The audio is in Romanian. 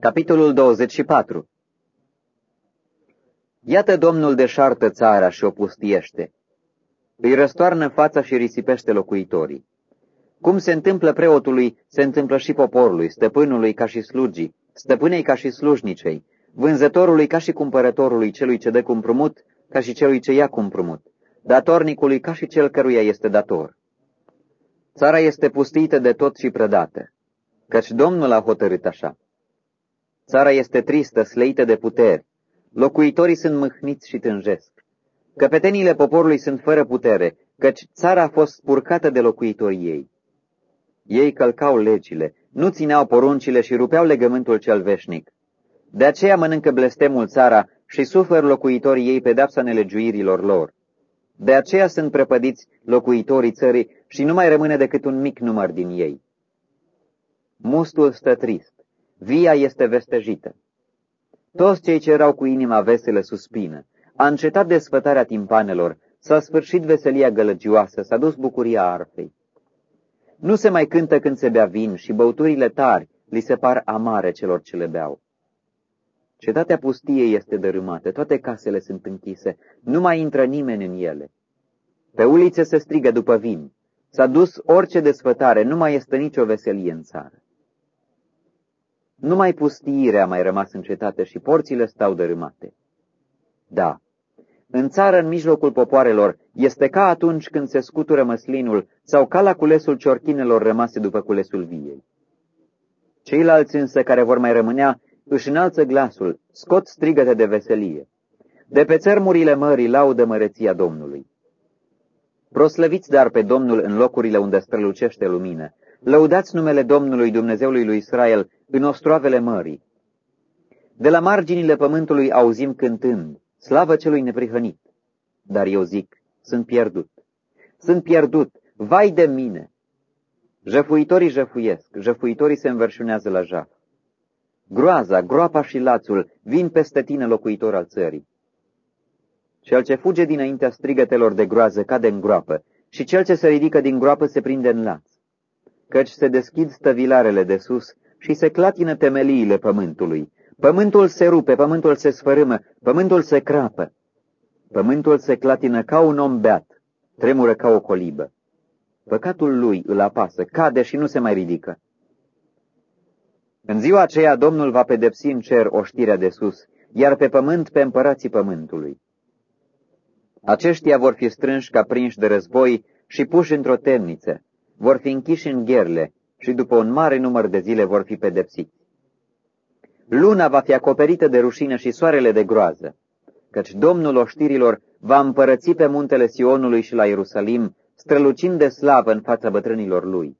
Capitolul 24 Iată Domnul deșartă țara și o pustiește. Îi răstoarnă fața și risipește locuitorii. Cum se întâmplă preotului, se întâmplă și poporului, stăpânului ca și slugii, stăpânei ca și slujnicei, vânzătorului ca și cumpărătorului, celui ce dă cumprumut, ca și celui ce ia cumprumut, datornicului ca și cel căruia este dator. Țara este pustită de tot și prădată, căci Domnul a hotărât așa. Țara este tristă, sleită de puteri. Locuitorii sunt mâhniți și tânjesc. Căpeteniile poporului sunt fără putere, căci țara a fost spurcată de locuitorii ei. Ei călcau legile, nu țineau poruncile și rupeau legământul cel veșnic. De aceea mănâncă blestemul țara și sufer locuitorii ei pedepsa nelegiuirilor lor. De aceea sunt prăpădiți locuitorii țării și nu mai rămâne decât un mic număr din ei. Mustul stă trist. Via este vestejită. Toți cei ce erau cu inima veselă suspină. A încetat desfătarea timpanelor, s-a sfârșit veselia gălăgioasă, s-a dus bucuria arfei. Nu se mai cântă când se bea vin și băuturile tari li se par amare celor ce le beau. Cetatea pustiei este dărâmată, toate casele sunt închise, nu mai intră nimeni în ele. Pe ulițe se strigă după vin. S-a dus orice desfătare, nu mai este nicio veselie în țară. Numai pustiirea a mai rămas în cetate și porțile stau dărâmate. Da, în țară, în mijlocul popoarelor, este ca atunci când se scutură măslinul sau ca la culesul ciorchinelor rămase după culesul viei. Ceilalți însă care vor mai rămânea își înalță glasul, scot strigăte de veselie. De pe țărmurile mării laudă măreția Domnului. Proslăviți dar pe Domnul în locurile unde strălucește lumină. Lăudați numele Domnului Dumnezeului lui Israel în ostroavele mării. De la marginile pământului auzim cântând, slavă celui neprihănit. Dar eu zic, sunt pierdut. Sunt pierdut, vai de mine! Jăfuitorii jăfuiesc, jăfuitorii se înverșunează la jaf. Groaza, groapa și lațul vin peste tine, locuitor al țării. Cel ce fuge dinaintea strigătelor de groază cade în groapă, și cel ce se ridică din groapă se prinde în laț. Căci se deschid stăvilarele de sus și se clatină temeliile pământului. Pământul se rupe, pământul se sfărâmă, pământul se crapă. Pământul se clatină ca un om beat, tremură ca o colibă. Păcatul lui îl apasă, cade și nu se mai ridică. În ziua aceea Domnul va pedepsi în cer oștirea de sus, iar pe pământ pe împărații pământului. Aceștia vor fi strânși ca prinși de război și puși într-o temniță, vor fi închiși în gherle și după un mare număr de zile vor fi pedepsiți. Luna va fi acoperită de rușine și soarele de groază, căci Domnul oștirilor va împărăți pe muntele Sionului și la Ierusalim, strălucind de slavă în fața bătrânilor lui.